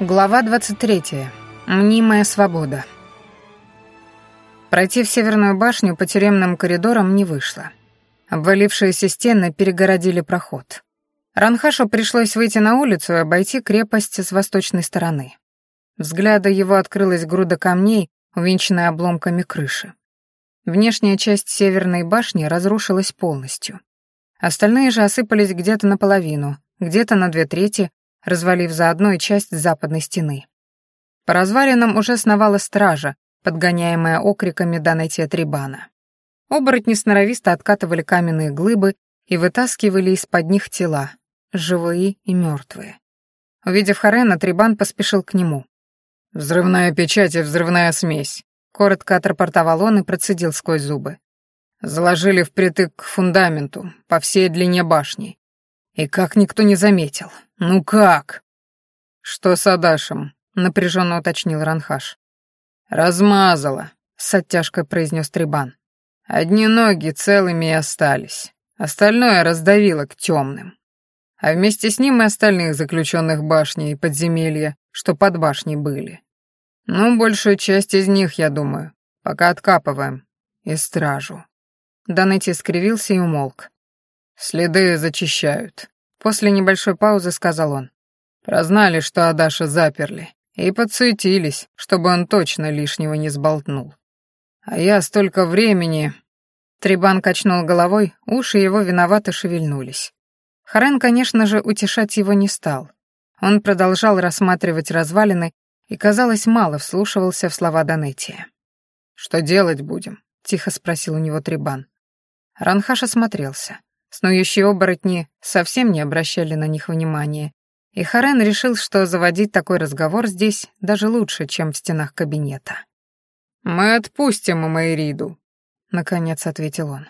Глава 23. Мнимая свобода. Пройти в Северную башню по тюремным коридорам не вышло. Обвалившиеся стены перегородили проход. Ранхашу пришлось выйти на улицу и обойти крепость с восточной стороны. Взгляда его открылась груда камней, увенчанная обломками крыши. Внешняя часть Северной башни разрушилась полностью. Остальные же осыпались где-то наполовину, где-то на две трети, развалив заодно и часть западной стены. По развалинам уже сновала стража, подгоняемая окриками Данетия Трибана. Оборотни сноровисто откатывали каменные глыбы и вытаскивали из-под них тела, живые и мертвые. Увидев Харена, Трибан поспешил к нему. «Взрывная печать и взрывная смесь», — коротко отрапортовал он и процедил сквозь зубы. «Заложили впритык к фундаменту, по всей длине башни. И как никто не заметил. Ну как? Что с Адашем? напряженно уточнил Ранхаш. Размазала, с оттяжкой произнес Трибан. Одни ноги целыми и остались. Остальное раздавило к темным. А вместе с ним и остальных заключенных башни и подземелья, что под башней были. Ну, большую часть из них, я думаю, пока откапываем. И стражу. Данетти скривился и умолк. Следы зачищают. После небольшой паузы сказал он. Прознали, что Адаша заперли, и подсуетились, чтобы он точно лишнего не сболтнул. А я столько времени... Трибан качнул головой, уши его виновато шевельнулись. Харен, конечно же, утешать его не стал. Он продолжал рассматривать развалины и, казалось, мало вслушивался в слова Донетия. «Что делать будем?» — тихо спросил у него Трибан. Ранхаш осмотрелся. Снующие оборотни совсем не обращали на них внимания, и Харен решил, что заводить такой разговор здесь даже лучше, чем в стенах кабинета. «Мы отпустим Майриду», — наконец ответил он.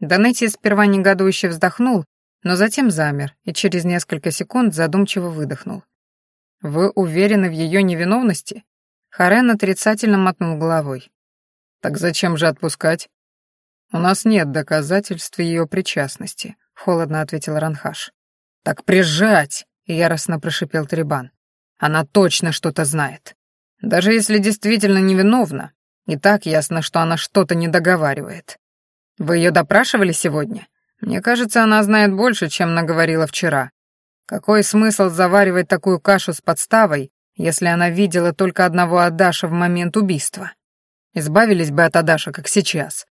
Донетти сперва негодующе вздохнул, но затем замер и через несколько секунд задумчиво выдохнул. «Вы уверены в ее невиновности?» Харен отрицательно мотнул головой. «Так зачем же отпускать?» «У нас нет доказательств ее причастности», — холодно ответил Ранхаш. «Так прижать!» — яростно прошипел Трибан. «Она точно что-то знает. Даже если действительно невиновна, и так ясно, что она что-то не договаривает. Вы ее допрашивали сегодня? Мне кажется, она знает больше, чем наговорила вчера. Какой смысл заваривать такую кашу с подставой, если она видела только одного Адаша в момент убийства? Избавились бы от Адаша, как сейчас.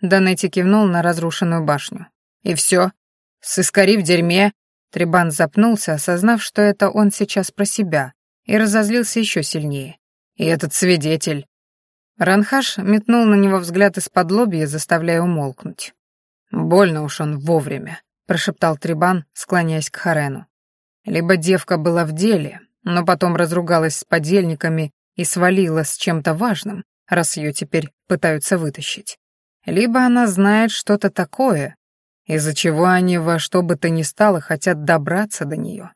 Данетти кивнул на разрушенную башню. «И все? Сыскари в дерьме?» Трибан запнулся, осознав, что это он сейчас про себя, и разозлился еще сильнее. «И этот свидетель?» Ранхаш метнул на него взгляд из-под лобья, заставляя умолкнуть. «Больно уж он вовремя», — прошептал Трибан, склоняясь к Харену. «Либо девка была в деле, но потом разругалась с подельниками и свалила с чем-то важным, раз ее теперь пытаются вытащить либо она знает что-то такое, из-за чего они во что бы то ни стало хотят добраться до нее.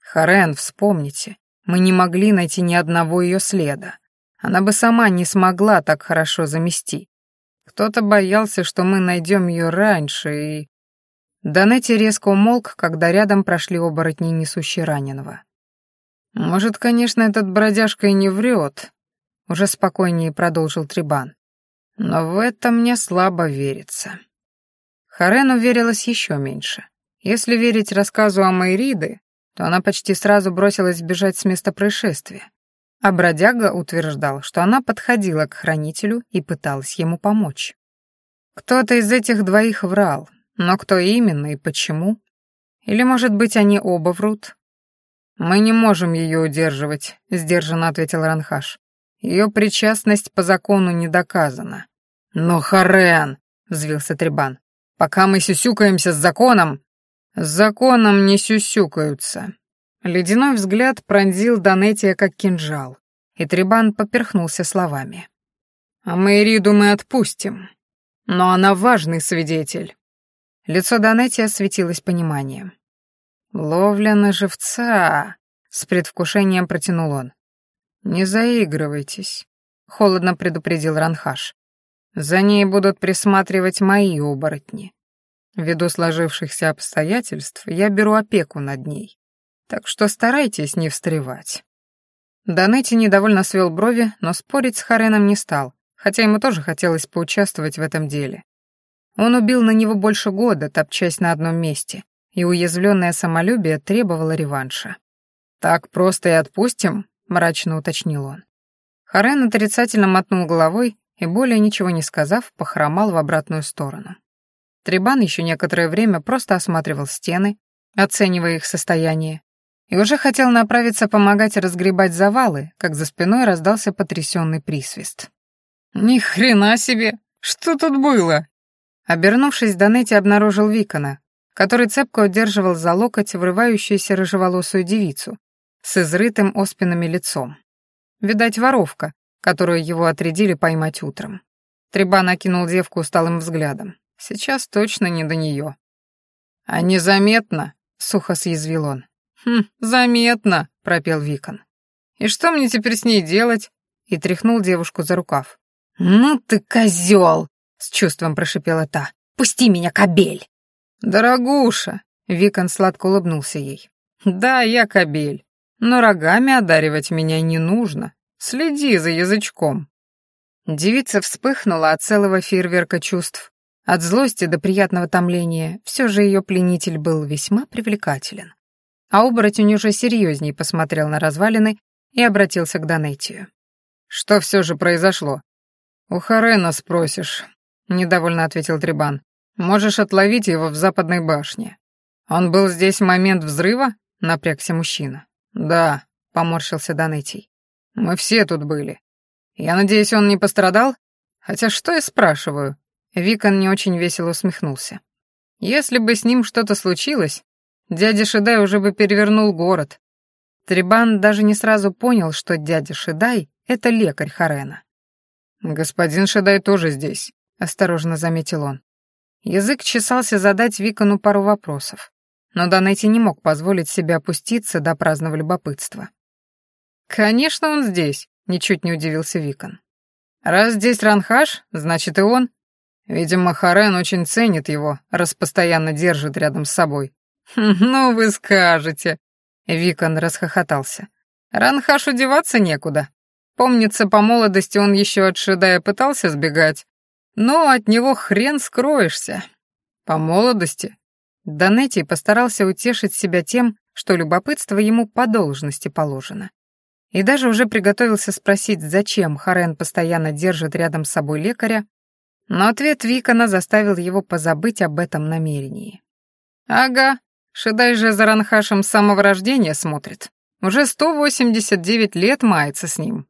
Харен, вспомните, мы не могли найти ни одного ее следа. Она бы сама не смогла так хорошо замести. Кто-то боялся, что мы найдем ее раньше, и... Данетти резко умолк, когда рядом прошли оборотни, несущие раненого. «Может, конечно, этот бродяжка и не врет», — уже спокойнее продолжил Трибан. Но в это мне слабо верится. Харену верилось еще меньше. Если верить рассказу о Майриды, то она почти сразу бросилась бежать с места происшествия. А бродяга утверждал, что она подходила к хранителю и пыталась ему помочь. Кто-то из этих двоих врал, но кто именно и почему? Или, может быть, они оба врут? «Мы не можем ее удерживать», — сдержанно ответил Ранхаш. «Ее причастность по закону не доказана. «Но, Харен!» — взвился Трибан. «Пока мы сюсюкаемся с законом...» «С законом не сюсюкаются». Ледяной взгляд пронзил Донетия как кинжал, и Трибан поперхнулся словами. «А Мэйриду мы отпустим. Но она важный свидетель». Лицо Донетия светилось пониманием. «Ловля на живца!» — с предвкушением протянул он. «Не заигрывайтесь», — холодно предупредил Ранхаш. За ней будут присматривать мои оборотни. Ввиду сложившихся обстоятельств я беру опеку над ней. Так что старайтесь не встревать. Данетти недовольно свел брови, но спорить с Хареном не стал, хотя ему тоже хотелось поучаствовать в этом деле. Он убил на него больше года, топчась на одном месте, и уязвленное самолюбие требовало реванша. «Так просто и отпустим?» — мрачно уточнил он. Харен отрицательно мотнул головой и, более ничего не сказав, похромал в обратную сторону. Трибан еще некоторое время просто осматривал стены, оценивая их состояние, и уже хотел направиться помогать разгребать завалы, как за спиной раздался потрясенный присвист. «Ни хрена себе! Что тут было?» Обернувшись, Данетти обнаружил Викона, который цепко удерживал за локоть врывающуюся рыжеволосую девицу с изрытым оспинами лицом. Видать, воровка, которую его отрядили поймать утром. Трибан окинул девку усталым взглядом. Сейчас точно не до нее. «А незаметно?» — сухо съязвил он. «Хм, заметно», — пропел Викон. «И что мне теперь с ней делать?» И тряхнул девушку за рукав. «Ну ты козел!» — с чувством прошипела та. «Пусти меня, кобель!» «Дорогуша!» — Викон сладко улыбнулся ей. «Да, я кобель, но рогами одаривать меня не нужно. Следи за язычком». Девица вспыхнула от целого фейерверка чувств. От злости до приятного томления все же ее пленитель был весьма привлекателен. А оборотень уже серьезнее посмотрел на развалины и обратился к Донетию. «Что все же произошло?» «У Харена спросишь», — недовольно ответил Трибан. «Можешь отловить его в западной башне». «Он был здесь в момент взрыва?» — напрягся мужчина. «Да», — поморщился Донетий. «Мы все тут были. Я надеюсь, он не пострадал? Хотя что я спрашиваю?» Викон не очень весело усмехнулся. «Если бы с ним что-то случилось, Дядя Шедай уже бы перевернул город. Трибан даже не сразу понял, что дядя Шедай — это лекарь Харена. «Господин Шедай тоже здесь», — осторожно заметил он. Язык чесался задать Викону пару вопросов, но Данетти не мог позволить себе опуститься до праздного любопытства. «Конечно, он здесь», — ничуть не удивился Викон. «Раз здесь Ранхаш, значит и он. Видимо, Харен очень ценит его, раз постоянно держит рядом с собой. «Ну вы скажете!» Викон расхохотался. «Ранхашу деваться некуда. Помнится, по молодости он еще от Шедая пытался сбегать. Но от него хрен скроешься. По молодости?» Донетти постарался утешить себя тем, что любопытство ему по должности положено. И даже уже приготовился спросить, зачем Харен постоянно держит рядом с собой лекаря, но ответ Викона заставил его позабыть об этом намерении. «Ага, Шедай же за Ранхашем с самого рождения смотрит. Уже 189 лет мается с ним.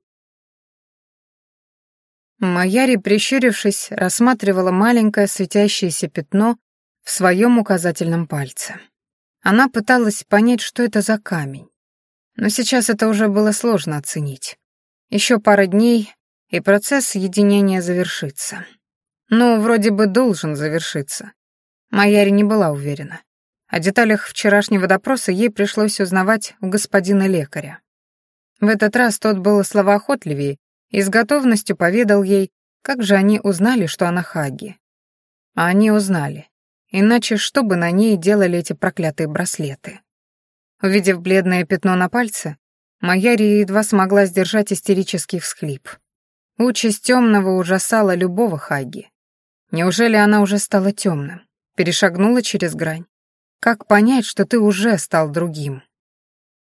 Маяри, прищурившись, рассматривала маленькое светящееся пятно в своем указательном пальце. Она пыталась понять, что это за камень. Но сейчас это уже было сложно оценить. Еще пара дней, и процесс единения завершится. Ну, вроде бы должен завершиться. Маяри не была уверена. О деталях вчерашнего допроса ей пришлось узнавать у господина лекаря. В этот раз тот был словоохотливее и с готовностью поведал ей, как же они узнали, что она Хаги. А они узнали. Иначе что бы на ней делали эти проклятые браслеты? Увидев бледное пятно на пальце, Майяри едва смогла сдержать истерический всхлип. Участь темного ужасала любого Хаги. Неужели она уже стала темным? Перешагнула через грань? Как понять, что ты уже стал другим?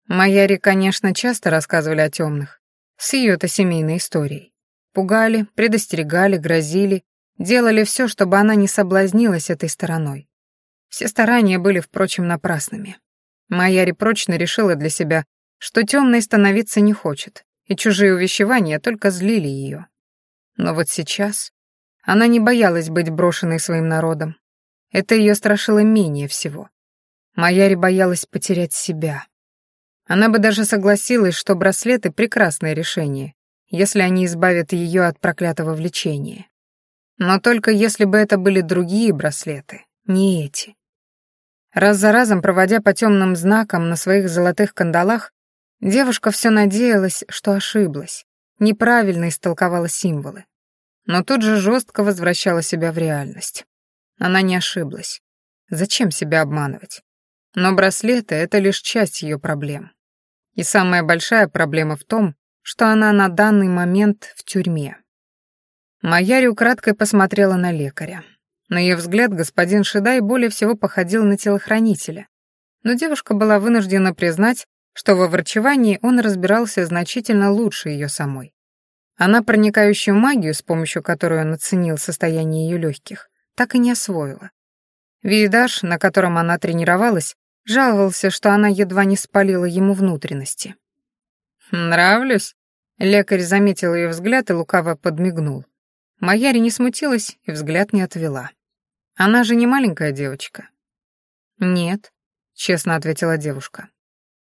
Майяри, конечно, часто рассказывали о темных, с ее-то семейной историей. Пугали, предостерегали, грозили, делали все, чтобы она не соблазнилась этой стороной. Все старания были, впрочем, напрасными. Майяри прочно решила для себя, что темной становиться не хочет, и чужие увещевания только злили ее. Но вот сейчас она не боялась быть брошенной своим народом. Это ее страшило менее всего. Маяри боялась потерять себя. Она бы даже согласилась, что браслеты — прекрасное решение, если они избавят ее от проклятого влечения. Но только если бы это были другие браслеты, не эти. Раз за разом, проводя по темным знакам на своих золотых кандалах, девушка все надеялась, что ошиблась, неправильно истолковала символы. Но тут же жестко возвращала себя в реальность. Она не ошиблась. Зачем себя обманывать? Но браслеты — это лишь часть ее проблем. И самая большая проблема в том, что она на данный момент в тюрьме. Маяри украдкой посмотрела на лекаря. На ее взгляд господин Шидай более всего походил на телохранителя, но девушка была вынуждена признать, что во врачевании он разбирался значительно лучше ее самой. Она проникающую магию, с помощью которой он оценил состояние ее легких, так и не освоила. Виедаш, на котором она тренировалась, жаловался, что она едва не спалила ему внутренности. «Нравлюсь?» Лекарь заметил ее взгляд и лукаво подмигнул. Маяри не смутилась и взгляд не отвела. Она же не маленькая девочка. «Нет», — честно ответила девушка.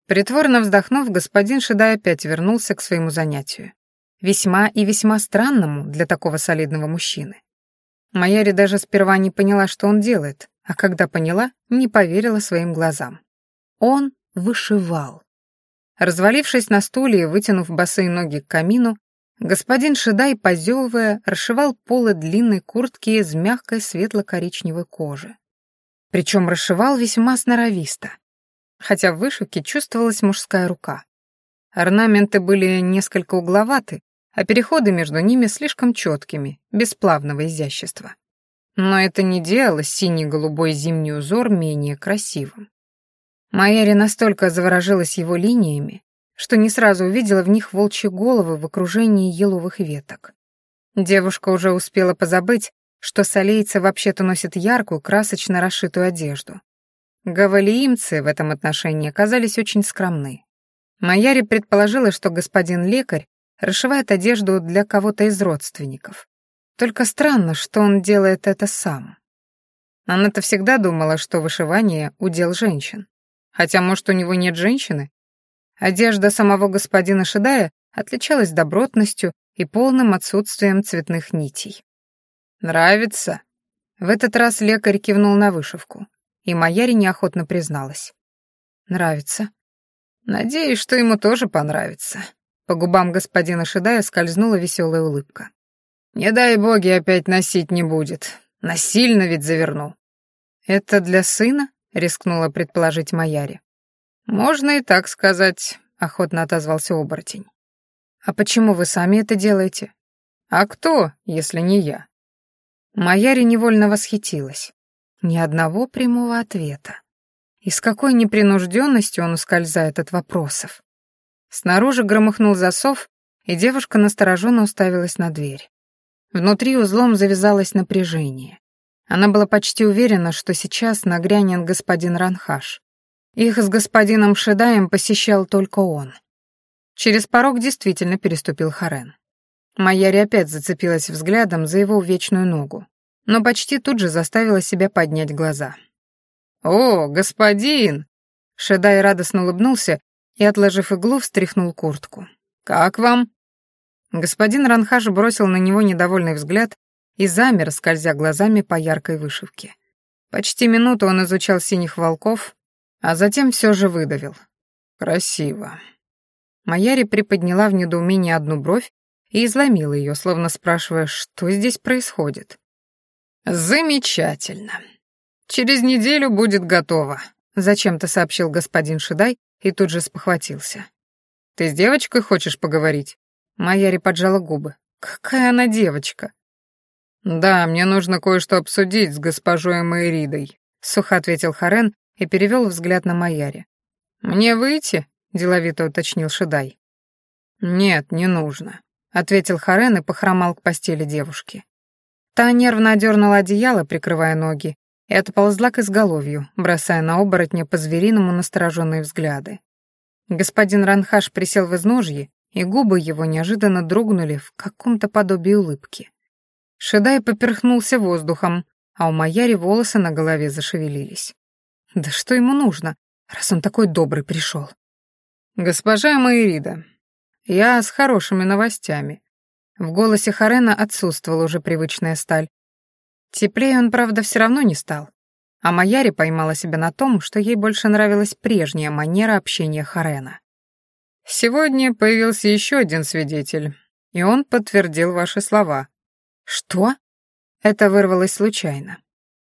Притворно вздохнув, господин Шедай опять вернулся к своему занятию. Весьма и весьма странному для такого солидного мужчины. Маяри даже сперва не поняла, что он делает, а когда поняла, не поверила своим глазам. Он вышивал. Развалившись на стуле и вытянув босые ноги к камину, господин Шедай, позевывая, расшивал полы длинной куртки из мягкой светло-коричневой кожи. Причем расшивал весьма сноровисто, хотя в вышивке чувствовалась мужская рука. Орнаменты были несколько угловаты, а переходы между ними слишком четкими, без плавного изящества. Но это не делало синий-голубой зимний узор менее красивым. Майяри настолько заворожилась его линиями, что не сразу увидела в них волчьи головы в окружении еловых веток. Девушка уже успела позабыть, что солейцы вообще-то носят яркую, красочно расшитую одежду. Гавалиимцы в этом отношении оказались очень скромны. Майяри предположила, что господин лекарь расшивает одежду для кого-то из родственников. Только странно, что он делает это сам. Она-то всегда думала, что вышивание — удел женщин. Хотя, может, у него нет женщины? Одежда самого господина Шедая отличалась добротностью и полным отсутствием цветных нитей. «Нравится?» В этот раз лекарь кивнул на вышивку, и Маяри неохотно призналась. «Нравится». «Надеюсь, что ему тоже понравится». По губам господина Шедая скользнула веселая улыбка. «Не дай боги опять носить не будет. Насильно ведь заверну». «Это для сына?» — рискнула предположить Маяри. «Можно и так сказать», — охотно отозвался оборотень. «А почему вы сами это делаете?» «А кто, если не я?» Маяри невольно восхитилась. Ни одного прямого ответа. И с какой непринужденностью он ускользает от вопросов. Снаружи громыхнул засов, и девушка настороженно уставилась на дверь. Внутри узлом завязалось напряжение. Она была почти уверена, что сейчас нагрянет господин Ранхаш. Их с господином Шедаем посещал только он. Через порог действительно переступил Харен. Майяри опять зацепилась взглядом за его вечную ногу, но почти тут же заставила себя поднять глаза. «О, господин!» Шедай радостно улыбнулся и, отложив иглу, встряхнул куртку. «Как вам?» Господин Ранхаш бросил на него недовольный взгляд и замер, скользя глазами по яркой вышивке. Почти минуту он изучал синих волков, а затем все же выдавил. «Красиво». Маяри приподняла в недоумении одну бровь и изломила ее, словно спрашивая, что здесь происходит. «Замечательно. Через неделю будет готово», — зачем-то сообщил господин Шидай и тут же спохватился. «Ты с девочкой хочешь поговорить?» Майяри поджала губы. «Какая она девочка?» «Да, мне нужно кое-что обсудить с госпожой Майридой», — сухо ответил Харен и перевел взгляд на Майяри. «Мне выйти?» — деловито уточнил Шидай. «Нет, не нужно», — ответил Харен и похромал к постели девушки. Та нервно одернула одеяло, прикрывая ноги, и отползла к изголовью, бросая на оборотня по-звериному настороженные взгляды. Господин Ранхаш присел в изножье, и губы его неожиданно дрогнули в каком-то подобии улыбки. Шедай поперхнулся воздухом, а у Маяри волосы на голове зашевелились. Да что ему нужно, раз он такой добрый пришел? «Госпожа Майрида, я с хорошими новостями». В голосе Харена отсутствовала уже привычная сталь. Теплее он, правда, все равно не стал. А Маяри поймала себя на том, что ей больше нравилась прежняя манера общения Харена. Сегодня появился еще один свидетель, и он подтвердил ваши слова. Что? Это вырвалось случайно.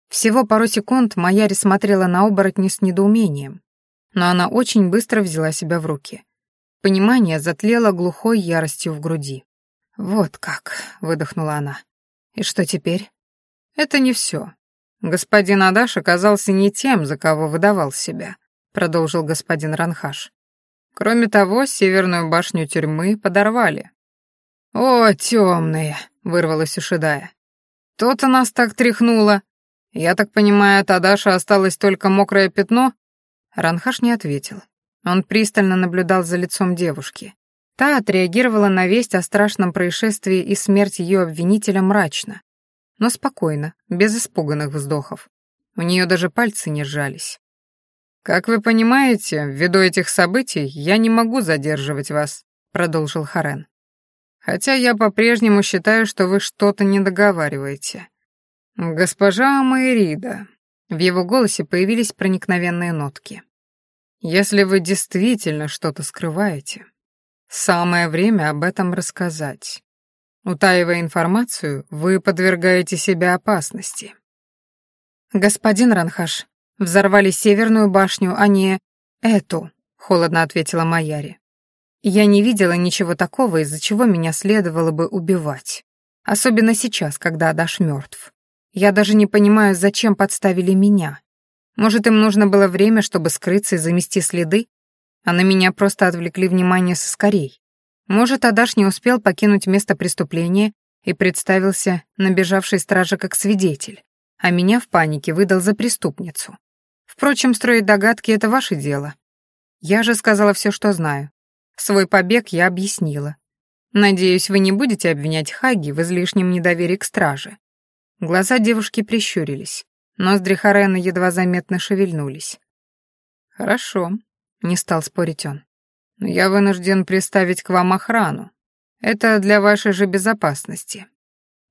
Всего пару секунд Маяри смотрела на оборотни с недоумением, но она очень быстро взяла себя в руки. Понимание затлело глухой яростью в груди. «Вот как», — выдохнула она. «И что теперь?» «Это не все. Господин Адаш оказался не тем, за кого выдавал себя», — продолжил господин Ранхаш. «Кроме того, северную башню тюрьмы подорвали». «О, темные!» — вырвалась у Шидая. «То-то нас так тряхнуло. Я так понимаю, от Адаша осталось только мокрое пятно?» Ранхаш не ответил. Он пристально наблюдал за лицом девушки. Та отреагировала на весть о страшном происшествии и смерти ее обвинителя мрачно, но спокойно, без испуганных вздохов. У нее даже пальцы не сжались. «Как вы понимаете, ввиду этих событий я не могу задерживать вас», — продолжил Харен. «Хотя я по-прежнему считаю, что вы что-то не договариваете. Госпожа Майрида». В его голосе появились проникновенные нотки. «Если вы действительно что-то скрываете, самое время об этом рассказать. Утаивая информацию, вы подвергаете себя опасности. Господин Ранхаш, взорвали северную башню, а не эту, холодно ответила Маяри. Я не видела ничего такого, из-за чего меня следовало бы убивать. Особенно сейчас, когда Адаш мертв. Я даже не понимаю, зачем подставили меня. Может, им нужно было время, чтобы скрыться и замести следы, а на меня просто отвлекли внимание со скорей. Может, Адаш не успел покинуть место преступления и представился набежавшей страже как свидетель, а меня в панике выдал за преступницу. Впрочем, строить догадки — это ваше дело. Я же сказала все, что знаю. Свой побег я объяснила. Надеюсь, вы не будете обвинять Хаги в излишнем недоверии к страже. Глаза девушки прищурились. Ноздри Харена едва заметно шевельнулись. «Хорошо», — не стал спорить он но я вынужден приставить к вам охрану. Это для вашей же безопасности.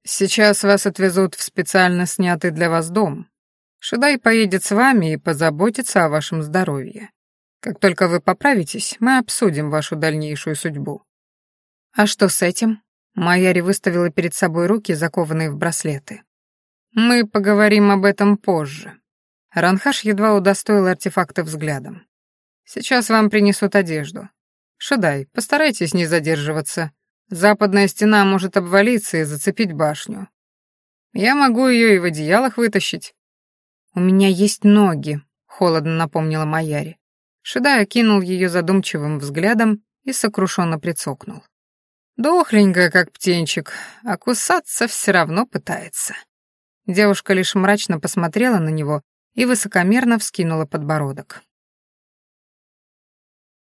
Сейчас вас отвезут в специально снятый для вас дом. Шедай поедет с вами и позаботится о вашем здоровье. Как только вы поправитесь, мы обсудим вашу дальнейшую судьбу. А что с этим? Майяри выставила перед собой руки, закованные в браслеты. Мы поговорим об этом позже. Ранхаш едва удостоил артефакта взглядом. Сейчас вам принесут одежду. «Шадай, постарайтесь не задерживаться. Западная стена может обвалиться и зацепить башню. Я могу ее и в одеялах вытащить». «У меня есть ноги», — холодно напомнила Маяри. Шедай окинул ее задумчивым взглядом и сокрушенно прицокнул. «Дохленькая, как птенчик, а кусаться все равно пытается». Девушка лишь мрачно посмотрела на него и высокомерно вскинула подбородок.